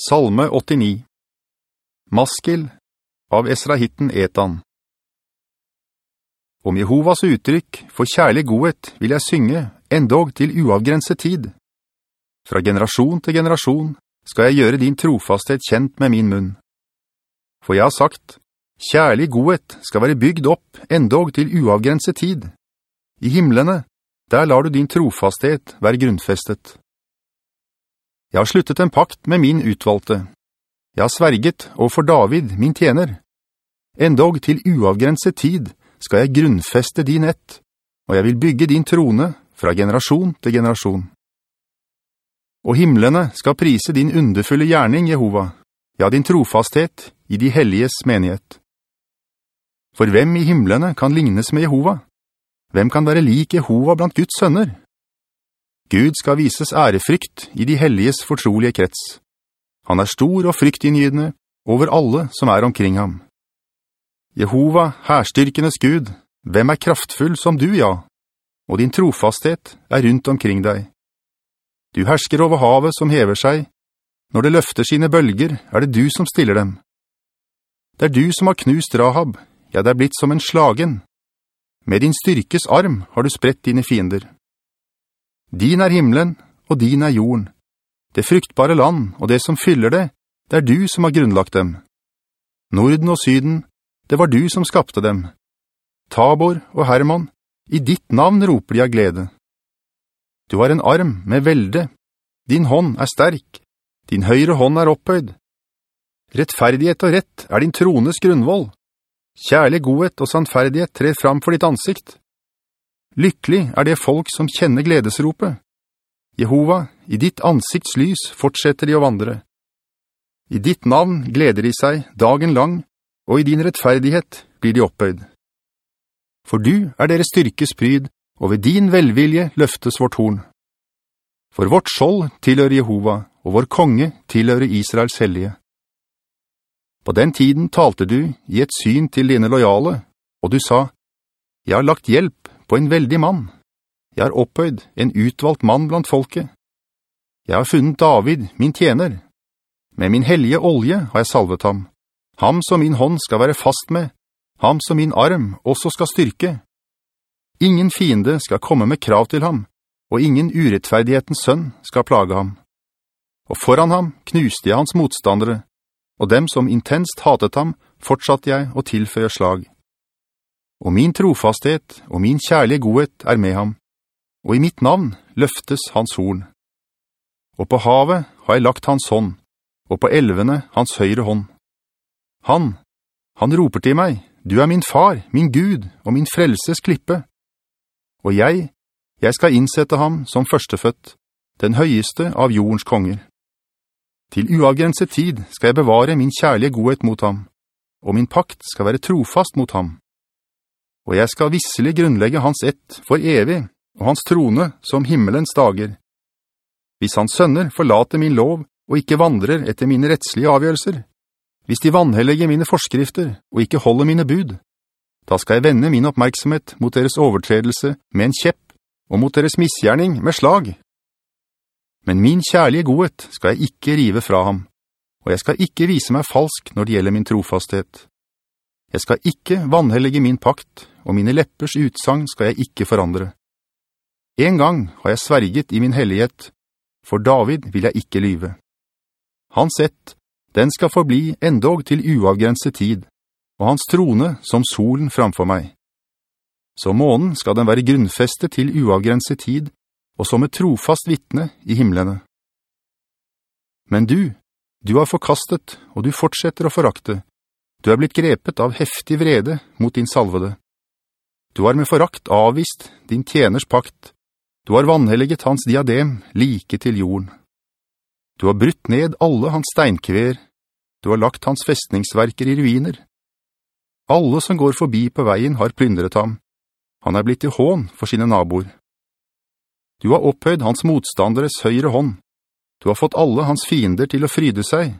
Salme 89 Maskil av Esrahitten Etan Om Jehovas uttrykk for kjærlig godhet vil jeg synge endog til uavgrenset tid. Fra generasjon til generasjon skal jeg gjøre din trofasthet kjent med min munn. For jeg har sagt, kjærlig godhet skal være bygd opp endog til uavgrenset tid. I himmelene, der lar du din trofasthet være grunnfestet. Jeg har sluttet en pakt med min utvalgte. Jeg har sverget overfor David, min tjener. Endog til uavgrenset tid skal jeg grunnfeste din ett, og jeg vil bygge din trone fra generasjon til generasjon. Og himmelene skal prise din underfulle gjerning, Jehova, ja, din trofasthet i de helliges menighet. For hvem i himmelene kan lignes med Jehova? Hvem kan være lik Jehova blant Guds sønner? Gud skal vises ærefrykt i de helliges fortrolige krets. Han er stor og fryktinngytende over alle som er omkring ham. Jehova, herstyrkenes Gud, hvem er kraftfull som du, ja? Og din trofasthet er rundt omkring deg. Du hersker over havet som hever seg. Når det løfter sine bølger, er det du som stiller dem. Det er du som har knust Rahab, ja, det er blitt som en slagen. Med din styrkes arm har du spredt dine fiender. Din er himmelen, og din er jorden. Det fruktbare land, og det som fyller det, det er du som har grunnlagt dem. Norden og syden, det var du som skapte dem. Tabor og Herman, i ditt navn roper de av glede. Du har en arm med velde. Din hånd er sterk. Din høyre hånd er opphøyd. Rettferdighet og rett er din trones grunnvoll. Kjærlig godhet og sannferdighet trer fram for ditt ansikt. Lykkelig er det folk som kjenner gledesropet. Jehova, i ditt ansikts lys fortsetter de å vandre. I ditt navn gleder de seg dagen lang, og i din rettferdighet blir de opphøyd. For du er deres styrkes pryd, og ved din velvilje løftes vårt horn. For vårt skjold tilhører Jehova, og vår konge tilhører Israels hellige. På den tiden talte du i et syn til dine lojale, og du sa, «Jeg har lagt hjelp på en veldig mann. Jeg har opphøyd en utvalgt mann blant folket. Jeg har funnet David, min tjener. Med min hellige olje har jeg salvet ham. Ham som min hånd skal være fast med, ham som min arm også skal styrke. Ingen fiende skal komme med krav til ham, og ingen urettferdighetens sønn skal plage ham. Og foran ham knuste jeg hans motstandere, og dem som intenst hatet ham fortsatte jeg å tilføye slag og min trofasthet og min kjærlige godhet er med ham, og i mitt navn løftes hans horn. Og på havet har jeg lagt hans hånd, og på elvene hans høyre hånd. Han, han roper til meg, du er min far, min Gud og min frelses klippe. Og jeg, jeg skal innsette ham som førstefødt, den høyeste av jordens konger. Til uavgrenset tid skal jeg bevare min kjærlige godhet mot ham, og min pakt skal være trofast mot ham og jeg skal visselig grunnlegge hans ett for evig, og hans trone som himmelens dager. Hvis hans sønner forlater min lov, og ikke vandrer etter mine rettslige avgjørelser, hvis de vannhellige mine forskrifter, og ikke holder mine bud, da skal jeg vende min oppmerksomhet mot deres overtredelse med en kjepp, og mot deres misgjerning med slag. Men min kjærlige godhet skal jeg ikke rive fra ham, og jeg skal ikke vise meg falsk når det gjelder min trofasthet. Jeg skal ikke vannhellige min pakt, og mine leppers utsang skal jeg ikke forandre. En gang har jeg sverget i min hellighet, for David vil jeg ikke lyve. Hans ett, den skal forbli endog til uavgrenset tid, og hans trone som solen framfor meg. Så månen skal den være grunnfestet til uavgrenset tid, og som et trofast vittne i himmelene. Men du, du har forkastet, og du fortsetter å forakte, du er blitt grepet av heftig vrede mot din salvede. Du har med forakt avvist din tjeners pakt. Du har vannhelliget hans diadem like til jorden. Du har brutt ned alle hans steinkver. Du har lagt hans festningsverker i ruiner. Alle som går forbi på veien har plyndret ham. Han er blitt i hån for sine naboer. Du har opphøyd hans motstanderes høyre hånd. Du har fått alle hans fiender til å fryde seg.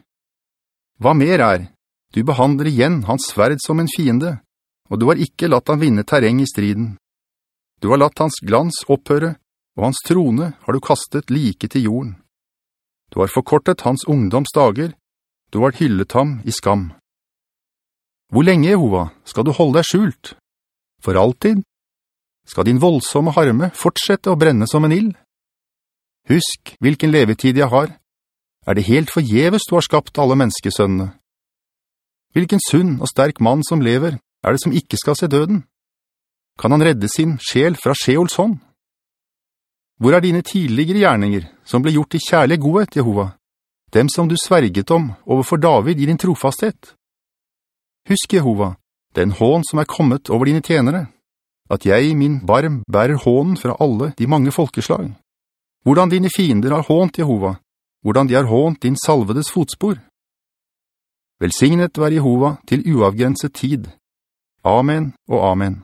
Hva mer er, du behandler igjen hans sverd som en fiende, og du har ikke latt han vinne terreng i striden. Du har latt hans glans opphøre, og hans trone har du kastet like til jorden. Du har forkortet hans ungdomsdager, du har hyllet ham i skam. Hvor lenge, Jehova, skal du holde deg skjult? For alltid? Skal din voldsomme harme fortsette å brenne som en ild? Husk hvilken levetid jeg har. Er det helt forjeves du har skapt alle menneskesønnene? Hvilken sunn og sterk mann som lever er det som ikke skal se døden? Kan han redde sin sjel fra Sjeols hånd? Hvor er dine tidligere gjerninger som ble gjort i kjærlig godhet, Jehova? Dem som du sverget om overfor David i din trofasthet? Husk, Jehova, den hån som er kommet over dine tjenere, at jeg, i min barm, bærer hånen fra alle de mange folkeslag. Hvordan dine fiender har hånt, Jehova, hvordan de har hånt din salvedes fotspor. Velsignet være Jehova til uavgrenset tid. Amen og amen.